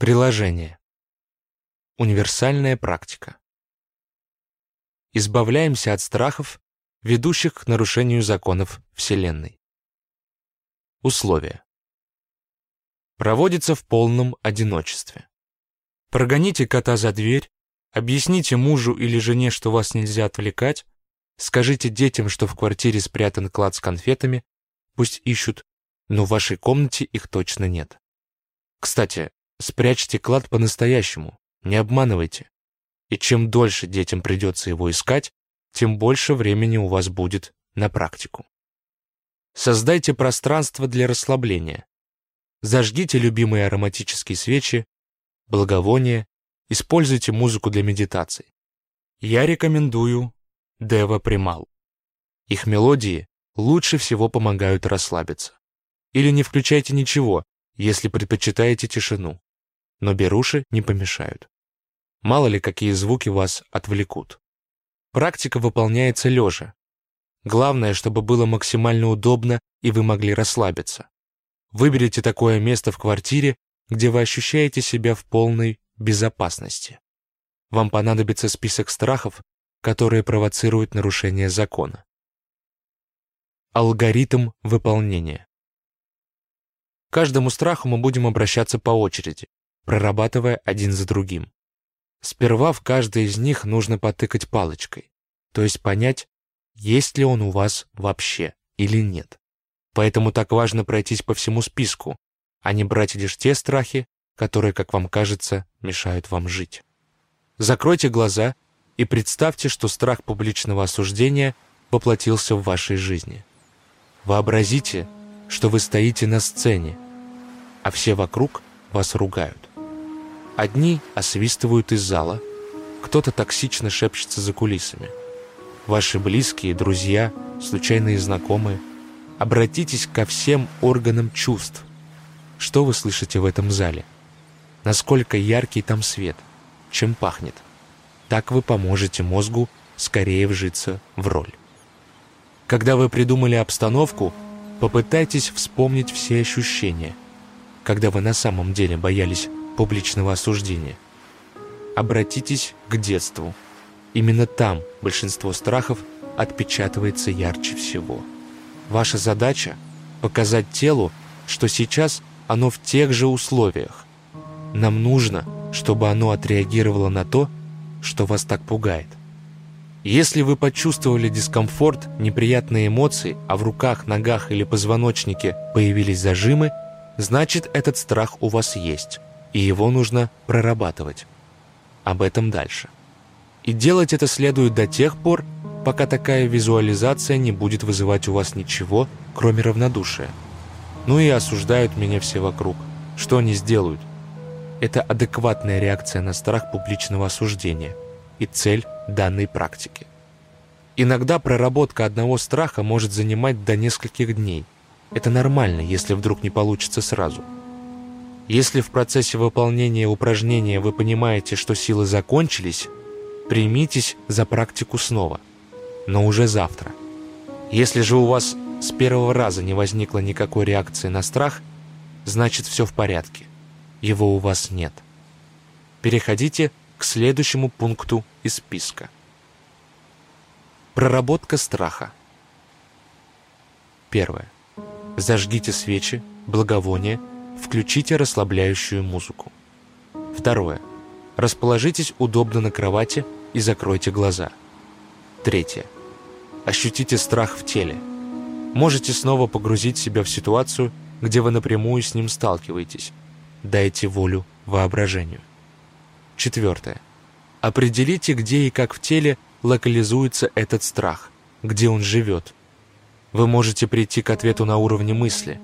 Приложение. Универсальная практика. Избавляемся от страхов, ведущих к нарушению законов Вселенной. Условия. Проводится в полном одиночестве. Прогоните кота за дверь, объясните мужу или жене, что вас нельзя отвлекать, скажите детям, что в квартире спрятан клад с конфетами, пусть ищут, но в вашей комнате их точно нет. Кстати, Спрячьте клад по-настоящему, не обманывайте. И чем дольше детям придется его искать, тем больше времени у вас будет на практику. Создайте пространство для расслабления. Зажгите любимые ароматические свечи, благовония, используйте музыку для медитаций. Я рекомендую Дева Примал. Их мелодии лучше всего помогают расслабиться. Или не включайте ничего, если предпочитаете тишину но беруши не помешают. Мало ли, какие звуки вас отвлекут. Практика выполняется лежа. Главное, чтобы было максимально удобно и вы могли расслабиться. Выберите такое место в квартире, где вы ощущаете себя в полной безопасности. Вам понадобится список страхов, которые провоцируют нарушение закона. Алгоритм выполнения. К каждому страху мы будем обращаться по очереди прорабатывая один за другим. Сперва в каждой из них нужно потыкать палочкой, то есть понять, есть ли он у вас вообще или нет. Поэтому так важно пройтись по всему списку, а не брать лишь те страхи, которые, как вам кажется, мешают вам жить. Закройте глаза и представьте, что страх публичного осуждения воплотился в вашей жизни. Вообразите, что вы стоите на сцене, а все вокруг вас ругают. Одни освистывают из зала, кто-то токсично шепчется за кулисами. Ваши близкие, друзья, случайные знакомые. Обратитесь ко всем органам чувств. Что вы слышите в этом зале? Насколько яркий там свет? Чем пахнет? Так вы поможете мозгу скорее вжиться в роль. Когда вы придумали обстановку, попытайтесь вспомнить все ощущения, когда вы на самом деле боялись публичного осуждения. Обратитесь к детству. Именно там большинство страхов отпечатывается ярче всего. Ваша задача – показать телу, что сейчас оно в тех же условиях. Нам нужно, чтобы оно отреагировало на то, что вас так пугает. Если вы почувствовали дискомфорт, неприятные эмоции, а в руках, ногах или позвоночнике появились зажимы, значит этот страх у вас есть и его нужно прорабатывать. Об этом дальше. И делать это следует до тех пор, пока такая визуализация не будет вызывать у вас ничего, кроме равнодушия. Ну и осуждают меня все вокруг. Что они сделают? Это адекватная реакция на страх публичного осуждения и цель данной практики. Иногда проработка одного страха может занимать до нескольких дней. Это нормально, если вдруг не получится сразу – если в процессе выполнения упражнения вы понимаете, что силы закончились, примитесь за практику снова, но уже завтра. Если же у вас с первого раза не возникло никакой реакции на страх, значит все в порядке. Его у вас нет. Переходите к следующему пункту из списка. Проработка страха. Первое. Зажгите свечи, благовония, Включите расслабляющую музыку. Второе. Расположитесь удобно на кровати и закройте глаза. Третье. Ощутите страх в теле. Можете снова погрузить себя в ситуацию, где вы напрямую с ним сталкиваетесь. Дайте волю воображению. Четвертое. Определите, где и как в теле локализуется этот страх, где он живет. Вы можете прийти к ответу на уровне мысли.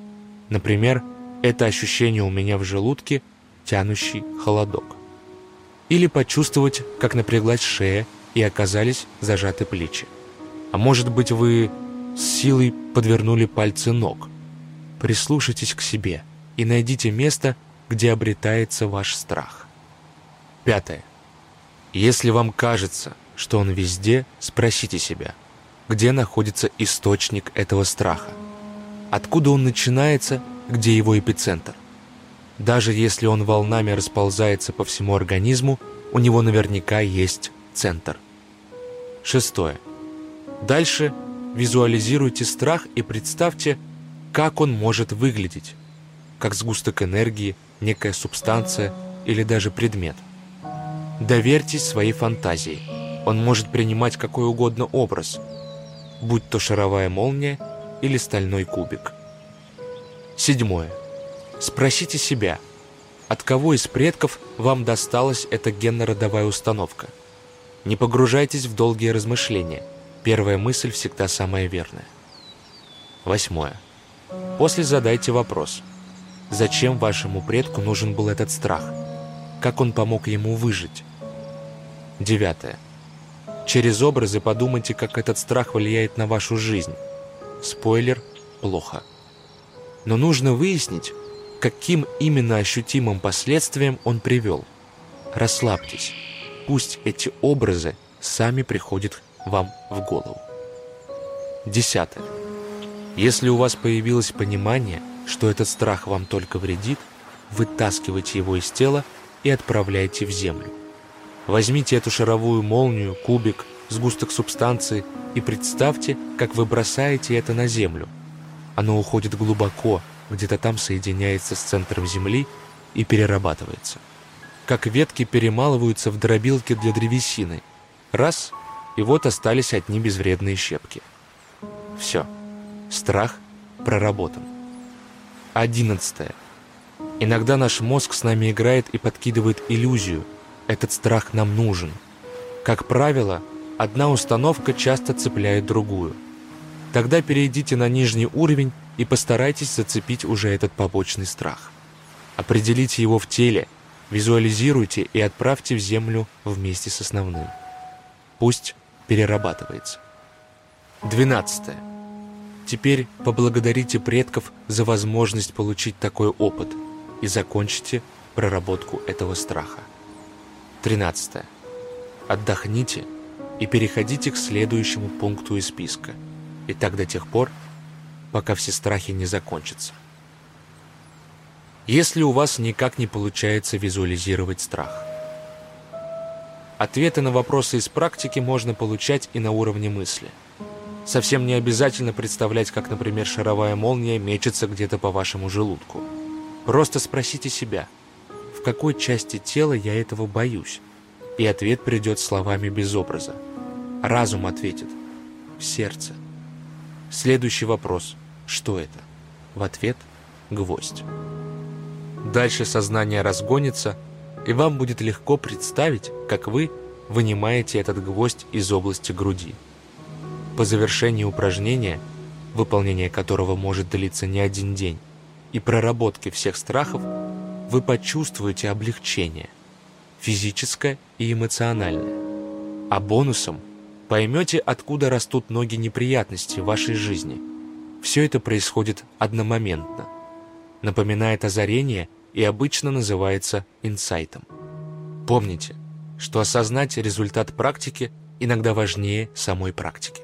Например, это ощущение у меня в желудке, тянущий холодок. Или почувствовать, как напряглась шея и оказались зажаты плечи. А может быть, вы с силой подвернули пальцы ног. Прислушайтесь к себе и найдите место, где обретается ваш страх. Пятое. Если вам кажется, что он везде, спросите себя, где находится источник этого страха. Откуда он начинается где его эпицентр. Даже если он волнами расползается по всему организму, у него наверняка есть центр. Шестое. Дальше визуализируйте страх и представьте, как он может выглядеть, как сгусток энергии, некая субстанция или даже предмет. Доверьтесь своей фантазии. Он может принимать какой угодно образ, будь то шаровая молния или стальной кубик. Седьмое. Спросите себя, от кого из предков вам досталась эта генно-родовая установка? Не погружайтесь в долгие размышления. Первая мысль всегда самая верная. Восьмое. После задайте вопрос. Зачем вашему предку нужен был этот страх? Как он помог ему выжить? Девятое. Через образы подумайте, как этот страх влияет на вашу жизнь. Спойлер – плохо. Но нужно выяснить, каким именно ощутимым последствиям он привел. Расслабьтесь. Пусть эти образы сами приходят вам в голову. Десятое. Если у вас появилось понимание, что этот страх вам только вредит, вытаскивайте его из тела и отправляйте в землю. Возьмите эту шаровую молнию, кубик, сгусток субстанции и представьте, как вы бросаете это на землю. Оно уходит глубоко, где-то там соединяется с центром Земли и перерабатывается. Как ветки перемалываются в дробилки для древесины. Раз, и вот остались одни безвредные щепки. Все. Страх проработан. Одиннадцатое. Иногда наш мозг с нами играет и подкидывает иллюзию. Этот страх нам нужен. Как правило, одна установка часто цепляет другую. Тогда перейдите на нижний уровень и постарайтесь зацепить уже этот побочный страх. Определите его в теле, визуализируйте и отправьте в землю вместе с основным. Пусть перерабатывается. 12. Теперь поблагодарите предков за возможность получить такой опыт и закончите проработку этого страха. 13. Отдохните и переходите к следующему пункту из списка. И так до тех пор, пока все страхи не закончатся. Если у вас никак не получается визуализировать страх. Ответы на вопросы из практики можно получать и на уровне мысли. Совсем не обязательно представлять, как, например, шаровая молния мечется где-то по вашему желудку. Просто спросите себя, в какой части тела я этого боюсь? И ответ придет словами без образа. Разум ответит – в сердце. Следующий вопрос – что это? В ответ – гвоздь. Дальше сознание разгонится, и вам будет легко представить, как вы вынимаете этот гвоздь из области груди. По завершении упражнения, выполнение которого может длиться не один день, и проработки всех страхов, вы почувствуете облегчение, физическое и эмоциональное. А бонусом поймете, откуда растут ноги неприятностей в вашей жизни – все это происходит одномоментно. Напоминает озарение и обычно называется инсайтом. Помните, что осознать результат практики иногда важнее самой практики.